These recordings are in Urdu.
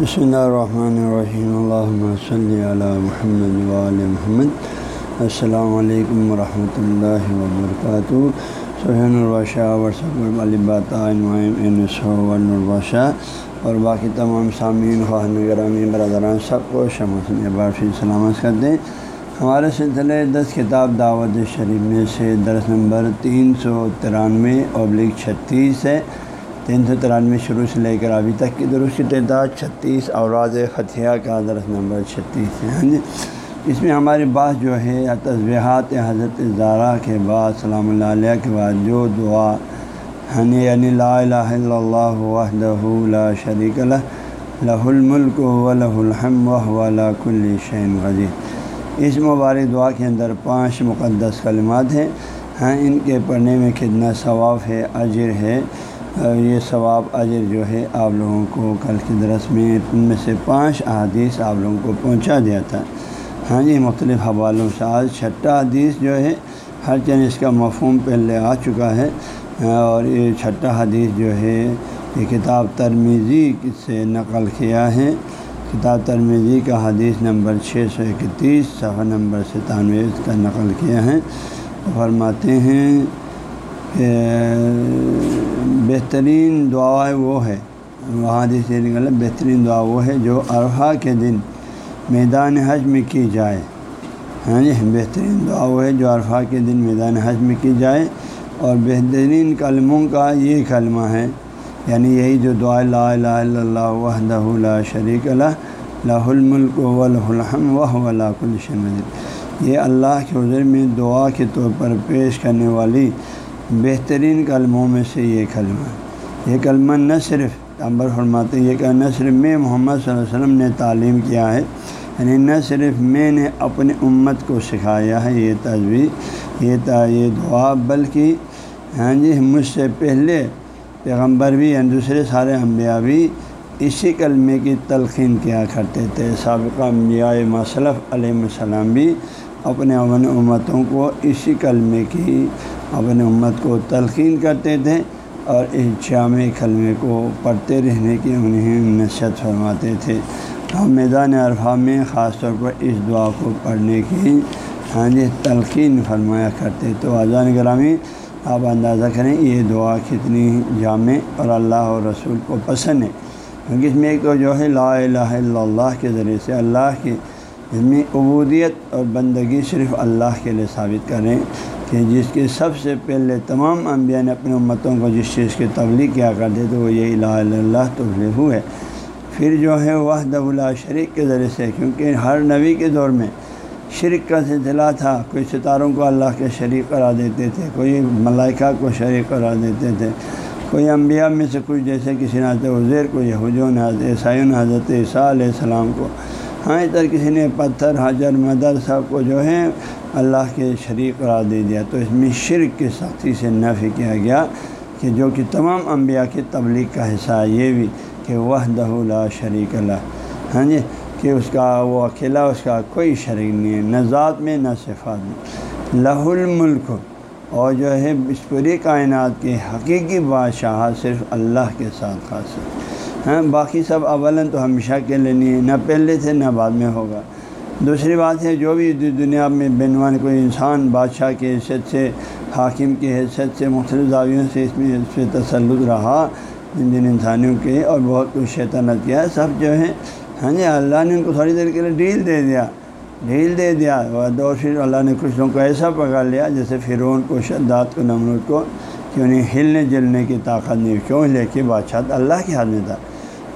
بسم اللہ الرحمن الرحیم اللہ صلی علی محمد وعلی محمد السلام علیکم ورحمۃ اللہ وبرکاتہ سہین الباشہ ورثہ الباشہ اور باقی تمام سامعین خواہن گرامی، برادران، سب کو شمع بارفی سلامت کرتے ہیں ہمارے سلسلے دس کتاب دعوت شریف میں سے درس نمبر تین سو ترانوے ابلک چھتیس ہے۔ تین سو ترانوے شروع سے لے کر ابھی تک کی درست کی تعداد چھتیس اور راز خطیہ کا درس نمبر چھتیس ہے۔ ہاں جی اس میں ہماری بات جو ہے تصبیحات حضرت زارہ کے بعد، سلام اللہ علیہ کے بعد جو دعا ہنی یعنی لا الہ الا اللہ وحدہ لا شریک لہ لہ الملک و لہ الحم و لا کل شین غزیر اس مبارک دعا کے اندر پانچ مقدس کلمات ہیں۔ ہاں ان کے پڑھنے میں کتنا ثواب ہے، اجر ہے۔ یہ ثواب اجر جو ہے آپ لوگوں کو کل کے درس میں ان میں سے پانچ احادیث آپ لوگوں کو پہنچا دیا تھا۔ ہاں جی مختلف حوالوں سے آج چھٹا حدیث جو ہے ہر چند اس کا مفہوم پہلے آ چکا ہے۔ اور یہ چھٹا حدیث جو ہے یہ کتاب ترمیزی سے نقل کیا ہے۔ کتاب ترمیزی کا حدیث نمبر چھ سو اکتیس، صفحہ نمبر ستانوے کا نقل کیا ہے۔ فرماتے ہیں بہترین دعا وہ ہے، وہاں سے نکل بہترین دعا وہ ہے جو ارحا کے دن میدان حج میں کی جائے۔ ہاں جی بہترین دعا وہ ہے جو عرفہ کے دن میدان حج میں کی جائے۔ اور بہترین کلموں کا یہ کلمہ ہے یعنی یہی جو دعا لا الہ الا اللہ وحدہ لا شریک اللہ لہ الملک و لہ الحم و ولا کل یہ اللہ کے حضر میں دعا کے طور پر پیش کرنے والی بہترین کلموں میں سے یہ کلمہ ہے۔ یہ کلمہ نہ صرف امبر فرماتے، یہ کہ نہ صرف میں محمد صلی اللہ علیہ وسلم نے تعلیم کیا ہے یعنی نہ صرف میں نے اپنے امت کو سکھایا ہے یہ تجویز، یہ یہ دعا، بلکہ ہاں جی مجھ سے پہلے پیغمبر بھی یعنی دوسرے سارے انبیاء بھی اسی کلمے کی تلقین کیا کرتے تھے۔ سابقہ انبیاء مصلف علیہ السلام بھی اپنے امن امتوں کو اسی کلمے کی اپنے امت کو تلقین کرتے تھے اور اس کلمے کو پڑھتے رہنے کی انہیں نشت فرماتے تھے۔ ہم میدان عرفہ میں خاص طور پر اس دعا کو پڑھنے کی ہاں جی تلقین فرمایا کرتے۔ تو اذان گرامی، آپ اندازہ کریں یہ دعا کتنی جامع اور اللہ اور رسول کو پسند ہے۔ کیونکہ اس میں ایک تو جو ہے، لا الہ الا اللہ کے ذریعے سے اللہ کی اس میں عبودیت اور بندگی صرف اللہ کے لیے ثابت کریں۔ کہ جس کے سب سے پہلے تمام انبیاء نے اپنے امتوں کو جس چیز کی تبلیغ کیا کرتے تو وہ یہ الہ اللہ تبلیغ ہے۔ پھر جو ہے وہ اللہ شریک کے ذریعے سے، کیونکہ ہر نبی کے دور میں شرک کا سلسلہ تھا، کوئی ستاروں کو اللہ کے شریک کرا دیتے تھے، کوئی ملائکہ کو شریک کرا دیتے تھے، کوئی انبیاء میں سے کچھ جیسے کسی نے حضرت عزیر کو، یہودیوں حضرت عیسائیوں حضرت عیسیٰ علیہ السلام کو۔ ہاں ادھر کسی نے پتھر، حجر مدر صاحب کو جو ہے اللہ کے شریک قرار دے دیا۔ تو اس میں شرک کی سختی سے نفی کیا گیا کہ جو کہ تمام انبیاء کی تبلیغ کا حصہ یہ بھی کہ وہ لا شریک اللہ ہاں جی؟ کہ اس کا وہ اکیلا، اس کا کوئی شریک نہیں ہے، نہ ذات میں نہ صفات میں۔ لہ الملک۔ اور جو ہے، اس پوری کائنات کی حقیقی بادشاہ صرف اللہ کے ساتھ خاص ہے ہاں باقی سب اولن تو ہمیشہ کے لیے نہیں ہے نہ پہلے سے نہ بعد میں ہوگا۔ دوسری بات ہے، جو بھی دنیا میں بینوان کوئی انسان، بادشاہ کی حیثیت سے، حاکم کی حیثیت سے، مختلف دعویوں سے اس میں اس پہ تسلط رہا جن جن انسانیوں کے، اور بہت کچھ شیطنت کیا۔ سب جو ہے ہاں جی اللہ نے ان کو تھوڑی دیر کے لیے ڈیل دے دیا۔ ڈھیل دے دیا۔ اور پھر اللہ نے کچھ لوگوں کو ایسا پکڑ لیا، جیسے فرعون کو، شداد کو، نمرود کو، کہ انہیں ہلنے جلنے کی طاقت نہیں، کیوں؟ لے کے بادشاہ اللہ کے ہاتھ میں تھا۔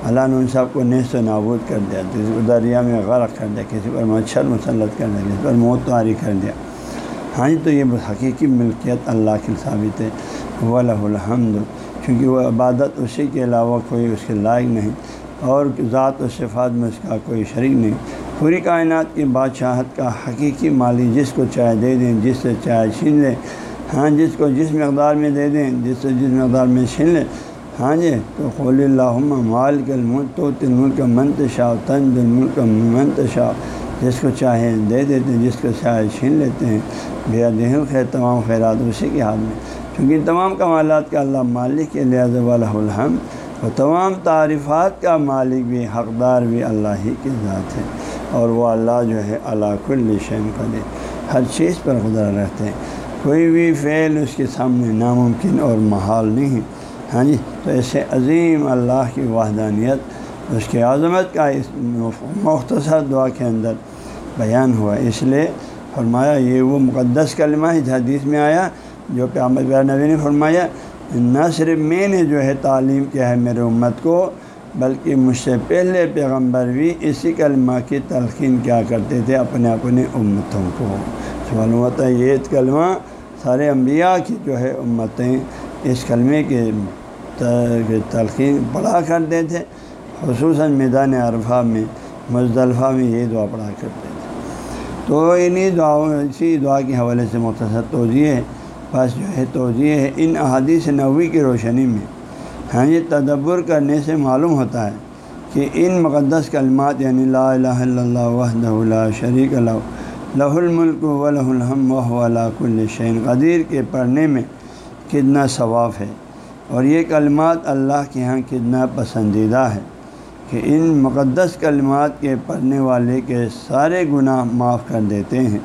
اللہ نے ان سب کو نیست و نابود کر دیا کسی کو دریا میں غرق کر دیا، کسی پر مچھر مسلط کر دیا کسی پر موت تاری کر دیا۔ ہاں جی تو یہ حقیقی ملکیت اللہ کی ثابت ہے۔ وہ الحمد۔ کیونکہ وہ عبادت اسی کے علاوہ کوئی اس کے لائق نہیں، اور ذات و صفات میں اس کا کوئی شریک نہیں۔ پوری کائنات کی بادشاہت کا حقیقی مالی جس کو چائے دے دیں، جس سے چائے چھین لیں ہاں جس کو جس مقدار میں دے دیں، جس سے جس مقدار میں چھین لیں ہاں جی تو قول اللہ مال کے الملک تو تل ملک منتشا تن دل ملک منتشا جس کو چاہے دے دیتے ہیں، جس کو چاہے چھین لیتے ہیں۔ بے دہل خیر، تمام خیرات اسی کے ہاتھ میں۔ کیونکہ تمام کمالات کا اللہ مالک کے لحاظ والا الحم اور تمام تعریفات کا مالک بھی، حقدار بھی اللہ ہی کی ذات ہے۔ اور وہ اللہ جو ہے اللہ کل شین قدیر۔ ہر چیز پر قدر رہتے ہیں۔ کوئی بھی فعل اس کے سامنے ناممکن اور محال نہیں۔ ہے ہاں جی؟ تو ایسے عظیم اللہ کی وحدانیت، اس کے عظمت کا اس مختصر دعا کے اندر بیان ہوا۔ اس لیے فرمایا، یہ وہ مقدس کلمہ اس حدیث میں آیا جو کہ احمد نبی نے فرمایا، نہ صرف میں نے جو ہے تعلیم کیا ہے میرے امت کو، بلکہ مجھ سے پہلے پیغمبر بھی اسی کلمہ کی تلقین کیا کرتے تھے اپنے اپنے امتوں کو۔ سوال ہوتا ہے یہ کلمہ سارے انبیاء کی جو ہے امتیں اس کلمے کے تلقین پڑھا کرتے تھے خصوصاً میدان عرفہ میں مزدلفہ میں یہ دعا پڑھا کرتے تھے تو انہیں دعاؤں، اسی دعا کے حوالے سے مختصر توجہ ہے۔ بس جو ہے توجہ ہے، ان احادیث نوی کی روشنی میں۔ ہاں یہ تدبر کرنے سے معلوم ہوتا ہے کہ ان مقدس کلمات یعنی لا الہ الا اللہ وحدہ لا شریک اللہ لہ الملک و لہ الحم و کل شعین قدیر کے پڑھنے میں کتنا ثواف ہے۔ اور یہ کلمات اللہ کے ہاں کتنا پسندیدہ ہے کہ ان مقدس کلمات کے پڑھنے والے کے سارے گناہ معاف کر دیتے ہیں۔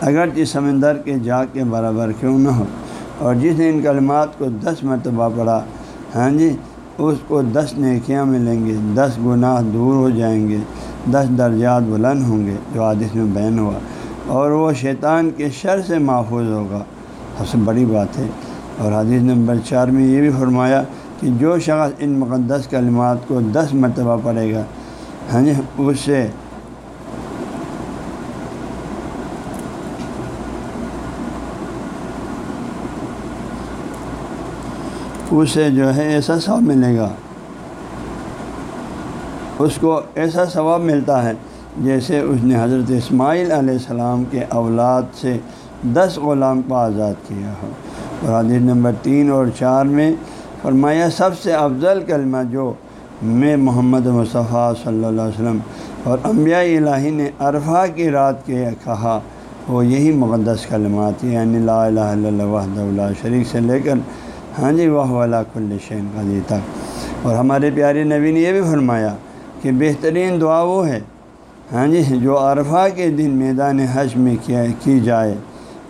اگرچہ سمندر کے جا کے برابر کیوں نہ ہو۔ اور جس نے ان کلمات کو دس مرتبہ پڑھا ہاں جی اس کو دس نیکیاں ملیں گے دس گناہ دور ہو جائیں گے، دس درجات بلند ہوں گے، جو عادث میں بین ہوا۔ اور وہ شیطان کے شر سے محفوظ ہوگا۔ سب سے بڑی بات ہے اور حدیث نمبر چار میں یہ بھی فرمایا کہ جو شخص ان مقدس کلمات کو دس مرتبہ پڑھے گا ہاں جی اس سے اسے جو ہے ایسا ثواب ملے گا۔ اس کو ایسا ثواب ملتا ہے جیسے اس نے حضرت اسماعیل علیہ السلام کے اولاد سے دس غلام کو آزاد کیا ہو۔ اور حدیث نمبر تین اور چار میں فرمایا، سب سے افضل کلمہ جو میں محمد مصطفیٰ صلی اللہ علیہ وسلم اور انبیاء الہی نے عرفہ کی رات کے کہا، وہ یہی مقدس کلمات یعنی لا الہ الا اللہ وحد اللہ شریک سے لے کر ہاں جی واہ والا کل شین قدی تک۔ اور ہمارے پیارے نبی نے یہ بھی فرمایا کہ بہترین دعا وہ ہے ہاں جی جو عرفہ کے دن میدان حج میں کیا کی جائے۔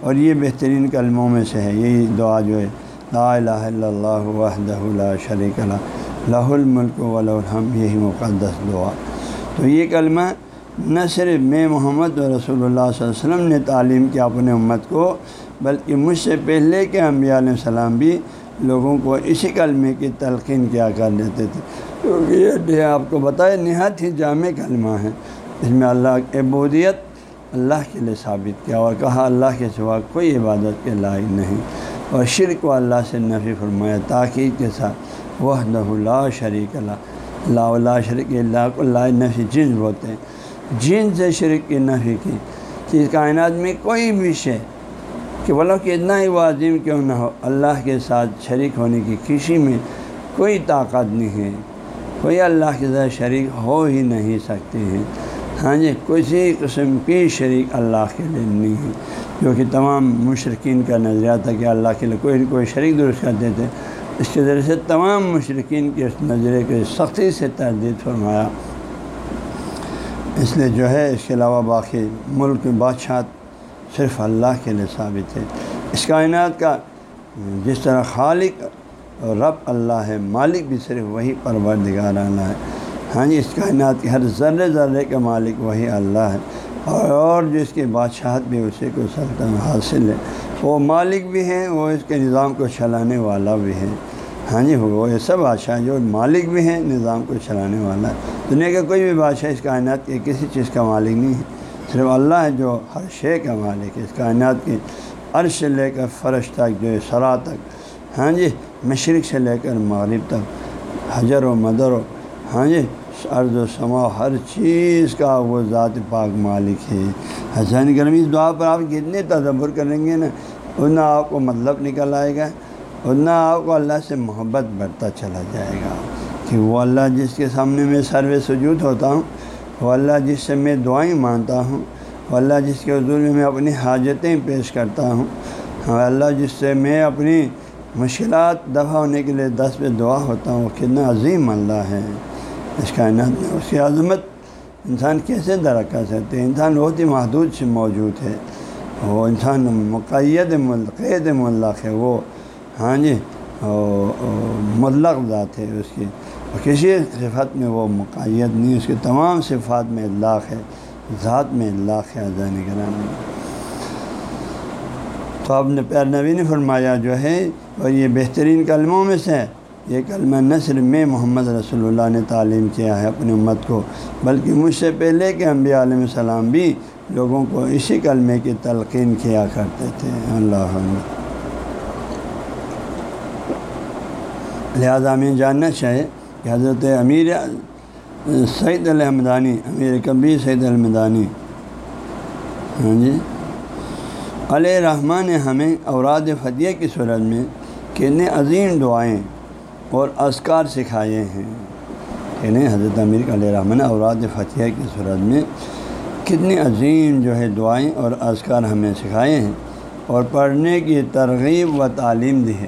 اور یہ بہترین کلموں میں سے ہے۔ یہی دعا جو ہے، لا الہ الا اللہ وحدہ لا شریک اللہ لہ الملک و الحم یہی مقدس دعا۔ تو یہ کلمہ نہ صرف میں محمد و رسول اللہ صلی اللہ علیہ وسلم نے تعلیم کیا اپنے امت کو، بلکہ مجھ سے پہلے کے انبیاء علیہ السلام بھی لوگوں کو اسی کلمے کی تلقین کیا کر دیتے تھے۔ کیونکہ یہ آپ کو بتائے نہایت ہی جامع کلمہ ہے۔ اس میں اللہ عبودیت اللہ کے لیے ثابت کیا اور کہا اللہ کے سوا کوئی عبادت کے لائق نہیں اور شرک و اللہ سے نفی فرمایا تاکید کے ساتھ وہ لا شریک اللہ، لا اللہ شریک اللہ کو اللہ نفی جن بولتے ہیں۔ جن سے شرک کی نفی کی، کہ کائنات میں کوئی بھی شے، کہ بولو کہ اتنا ہی وہ عظیم کیوں نہ ہو، اللہ کے ساتھ شریک ہونے کی کسی میں کوئی طاقت نہیں ہے۔ کوئی اللہ کے ساتھ شریک ہو ہی نہیں سکتے ہیں۔ ہاں جی کسی قسم کی شریک اللہ کے لیے نہیں ہے۔ جو کہ تمام مشرقین کا نظریہ تھا کہ اللہ کے لیے کوئی نہ کوئی شریک درست کرتے تھے اس کے ذریعے سے تمام مشرقین کے اس نظریے کے سختی سے تردید فرمایا۔ اس لیے جو ہے، اس کے علاوہ باقی ملک بادشاہ صرف اللہ کے لیے ثابت ہے۔ اس کائنات کا جس طرح خالق رب اللہ ہے، مالک بھی صرف وہی پروردگار اللہ ہے۔ ہاں جی اس کائنات کے ہر ذرے ذرے کا مالک وہی اللہ ہے۔ اور جس کی بادشاہت بھی اسی کو سلطنت حاصل ہے۔ وہ مالک بھی ہیں، وہ اس کے نظام کو چلانے والا بھی ہے ہاں جی وہ ایسا بادشاہ جو مالک بھی ہیں، نظام کو چلانے والا ہے۔ دنیا کا کوئی بھی بادشاہ اس کائنات کے کسی چیز کا مالک نہیں ہے۔ صرف اللہ ہے جو ہر شے کا مالک ہے۔ اس کائنات کی عرش سے لے کر فرش تک، جو ہے سرا تک ہاں جی مشرق سے لے کر مغرب تک، حجر و مدر و ہاں جی عرض و سما ہر چیز کا وہ ذات پاک مالک ہے۔ حسین گرمی اس دعا پر آپ کتنے تدبر کریں گے نا اتنا آپ کو مطلب نکل آئے گا اتنا آپ کو اللہ سے محبت بڑھتا چلا جائے گا۔ کہ وہ اللہ جس کے سامنے میں سرو سجود ہوتا ہوں، وہ اللہ جس سے میں دعائیں مانتا ہوں، وہ اللہ جس کے حضور میں میں اپنی حاجتیں پیش کرتا ہوں ہاں، اللہ جس سے میں اپنی مشکلات دفع ہونے کے لیے دس پہ دعا ہوتا ہوں، وہ کتنا عظیم اللہ ہے۔ اس کائنات میں اس کی عظمت انسان کیسے درا کر سکتے ہیں؟ انسان بہت ہی محدود سے موجود ہے۔ وہ انسان مقید ملقید ملق ہے۔ وہ ہاں جی ملق ذات ہے اس کی۔ کسی صفت میں وہ مقید نہیں، اس کے تمام صفات میں اللہ ہے۔ ذات میں اللہ ہے اذان کرام تو اب نے پیر نبی نے فرمایا جو ہے، اور یہ بہترین کلموں میں سے یہ کلمہ نصر میں محمد رسول اللہ نے تعلیم کیا ہے اپنی امت کو، بلکہ مجھ سے پہلے کے انبیاء علیہ السلام بھی لوگوں کو اسی کلمے کی تلقین کیا کرتے تھے۔ اللہ لہٰذا ہمیں جاننا چاہیے کہ حضرت امیر سعید الحمدانی، امیر کبیر سعید المدانی ہاں جی علیہ رحمٰن نے ہمیں اوراد فتح کی صورت میں کتنے عظیم دعائیں اور اسکار سکھائے ہیں۔ کہنے حضرت امیر علیہ رحمٰن اوراد فتح کی صورت میں کتنی عظیم جو ہے دعائیں اور اسکار ہمیں سکھائے ہیں اور پڑھنے کی ترغیب و تعلیم دی ہے۔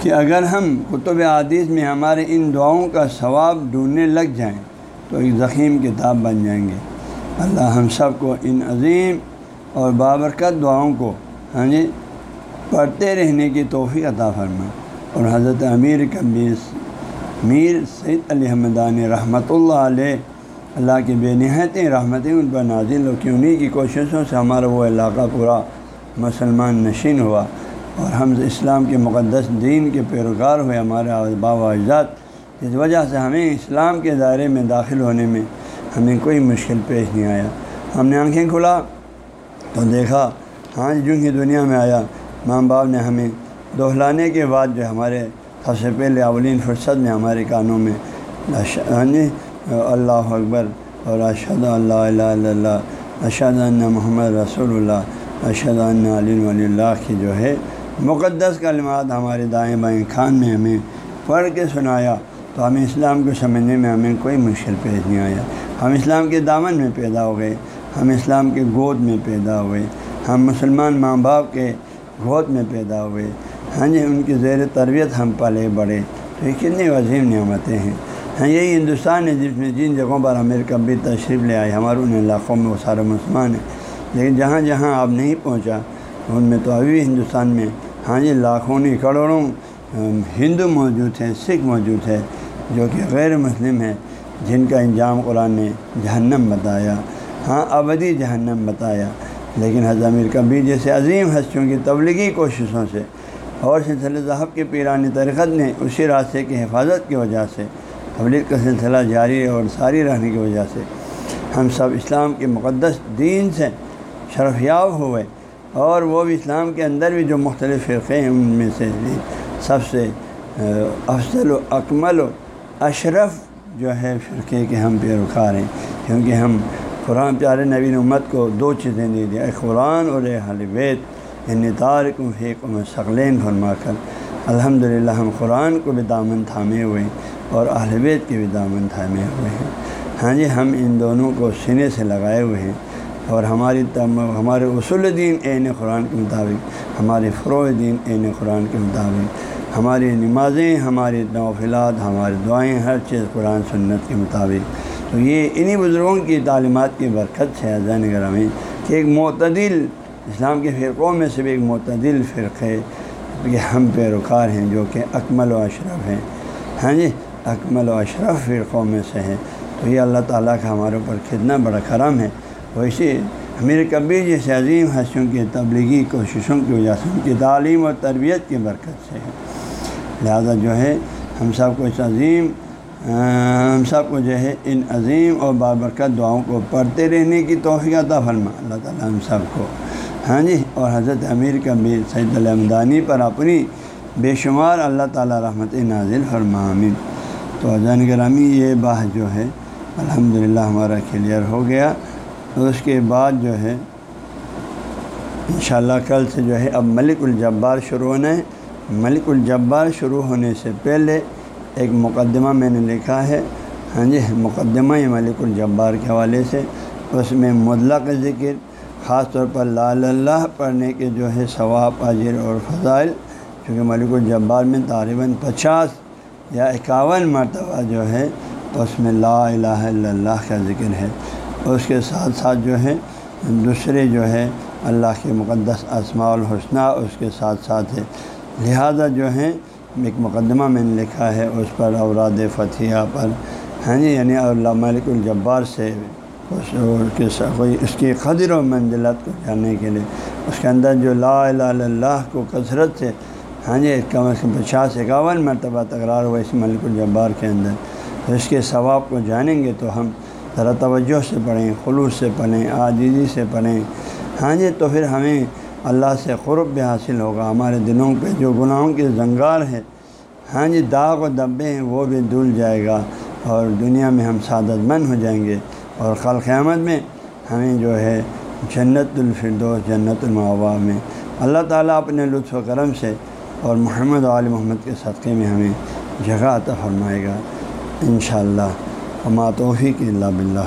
کہ اگر ہم کتب عادیث میں ہمارے ان دعاؤں کا ثواب ڈھونڈنے لگ جائیں تو ایک زخیم کتاب بن جائیں گے۔ اللہ ہم سب کو ان عظیم اور بابرکت دعاؤں کو ہاں جی پڑھتے رہنے کی توفیق عطا فرما اور حضرت امیر کبیس میر سید علی حمدان رحمۃ اللہ علیہ، اللہ کی بے نہایتیں رحمتیں ان پر نازل ہو کہ انہیں کی کوششوں سے ہمارا وہ علاقہ پورا مسلمان نشین ہوا۔ اور ہم اسلام کے مقدس دین کے پیروکار ہوئے، ہمارے باب و اجداد اس وجہ سے ہمیں اسلام کے دائرے میں داخل ہونے میں ہمیں کوئی مشکل پیش نہیں آیا۔ ہم نے آنکھیں کھلا تو دیکھا ہاں جو ہی دنیا میں آیا۔ ماں باپ نے ہمیں دہلانے کے بعد جو ہمارے سب سے پہلے اولین فرصت میں ہمارے کانوں میں جی اللہ اکبر اور اشد اللہ اللہ اللہ اشد اللہ محمد رسول اللہ اشد اللہ علی ولی اللہ کی جو ہے مقدس کلمات ہمارے دائیں بائیں خان میں ہمیں پڑھ کے سنایا۔ تو ہمیں اسلام کو سمجھنے میں ہمیں کوئی مشکل پیش نہیں آیا۔ ہم اسلام کے دامن میں پیدا ہو گئے، ہم اسلام کے گود میں پیدا ہوئے ہم مسلمان ماں باپ کے گود میں پیدا ہوئے۔ ہاں جی ان کی زیر تربیت ہم پلے بڑھے۔ تو یہ کتنی عظیم نعمتیں ہیں۔ ہاں یہی ہندوستان ہے جس میں جن جگہوں پر ہمیں کبھی تشریف لے آئے۔ ہمارے ان علاقوں میں وہ سارے مسلمان ہیں۔ لیکن جہاں جہاں آپ نہیں پہنچا، ان میں تو ابھی ہندوستان میں ہاں جی لاکھوں نہیں، کروڑوں ہندو موجود ہیں، سکھ موجود ہے جو کہ غیر مسلم ہے جن کا انجام قرآن نے جہنم بتایا۔ ہاں ابدی جہنم بتایا۔ لیکن حضامیر کبیر جیسے عظیم ہستیوں کی تبلیغی کوششوں سے اور سلسلہ ذہب کے پیرانی ترقت نے اسی راستے کی حفاظت کی وجہ سے، تبلیغ کا سلسلہ جاری اور ساری رہنے کی وجہ سے ہم سب اسلام کے مقدس دین سے شرفیاب ہوئے اور وہ بھی اسلام کے اندر بھی جو مختلف فرقے ہیں، ان میں سے سب سے افضل و اکمل و اشرف جو ہے، فرقے کے ہم پیروکار ہیں۔ کیونکہ ہم قرآن پیارے نبی امت کو دو چیزیں دے دیا ایک قرآن اور ایک حلبیت یعنی تارک و حیق و ثقلین فرما کر۔ الحمد للہ ہم قرآن کو بھی دامن تھامے ہوئے اور اہلبیت کے بھی دامن تھامے ہوئے ہیں۔ ہاں جی ہم ان دونوں کو سینے سے لگائے ہوئے ہیں اور ہماری ہمارے اصول دین عین قرآن کے مطابق، ہمارے فروع دین عین قرآن کے مطابق۔ ہماری نمازیں، ہماری نوفلات ہماری دعائیں، ہر چیز قرآن سنت کے مطابق۔ تو یہ انہی بزرگوں کی تعلیمات کی برکت ہے اذان گرامی کہ ایک معتدل اسلام کے فرقوں میں سے بھی ایک معتدل فرقے کہ ہم پیروکار ہیں جو کہ اکمل و اشرف ہیں۔ ہاں جی اکمل و اشرف فرقوں میں سے ہے تو یہ اللہ تعالیٰ کا ہمارے اوپر کتنا بڑا کرم ہے۔ ویسے امیر کبیر جیسے عظیم حسیوں کی تبلیغی کوششوں کی وجہ سے ان کی تعلیم اور تربیت کی برکت سے ہے لہذا جو ہے، ہم سب کو اس عظیم ہم سب کو جو ہے ان عظیم اور بابرکت دعاؤں کو پڑھتے رہنے کی توفیع فرما۔ اللہ تعالیٰ ہم سب کو۔ ہاں جی اور حضرت امیر کبیر سید الحمدانی پر اپنی بے شمار اللہ تعالیٰ رحمت نازل فرما امین تو اذان گرامی یہ بات جو ہے الحمد ہمارا کلیئر ہو گیا۔ اس کے بعد جو ہے، انشاءاللہ کل سے جو ہے، اب ملک الجبار شروع ہونا ہے۔ ملک الجبار شروع ہونے سے پہلے ایک مقدمہ میں نے لکھا ہے۔ ہاں جی مقدمہ ملک الجبار کے حوالے سے۔ اس میں مطلق ذکر، خاص طور پر لا اللہ پڑھنے کے جو ہے ثواب، اجر اور فضائل، چونکہ ملک الجبار میں تقریباً پچاس یا اکاون مرتبہ جو ہے اس میں لا الہ الا اللہ کا ذکر ہے۔ اس کے ساتھ ساتھ جو ہے دوسرے جو ہے اللہ کے مقدس اسماع الحسنہ اس کے ساتھ ساتھ ہے۔ لہذا جو ہے ایک مقدمہ میں نے لکھا ہے، اس پر اوراد فتح پر۔ ہاں جی یعنی اللہ ملک الجبار سے اس کے کوئی اس کی قدر و منزلت کو جاننے کے لیے۔ اس کے اندر جو لا الہ الا اللہ کو کثرت سے ہاں جی کم از کم پچاس، اکاون مرتبہ تکرار ہوا اس ملک الجبار کے اندر۔ تو اس کے ثواب کو جانیں گے تو ہم ذرا توجہ سے پڑھیں، خلوص سے پڑھیں، عاجزی سے پڑھیں۔ ہاں جی تو پھر ہمیں اللہ سے قرب بھی حاصل ہوگا۔ ہمارے دلوں پہ جو گناہوں کے زنگار ہے ہاں جی داغ و دبے ہیں، وہ بھی دھل جائے گا اور دنیا میں ہم سعادت مند ہو جائیں گے۔ اور خل قیامت میں ہمیں جو ہے جنت الفردوس، جنت المعوا میں اللہ تعالیٰ اپنے لطف و کرم سے اور محمد علیہ محمد کے صدقے میں ہمیں جگہ عطا فرمائے گا۔ انشاءاللہ شاء اللہ توفیق اللہ بلّہ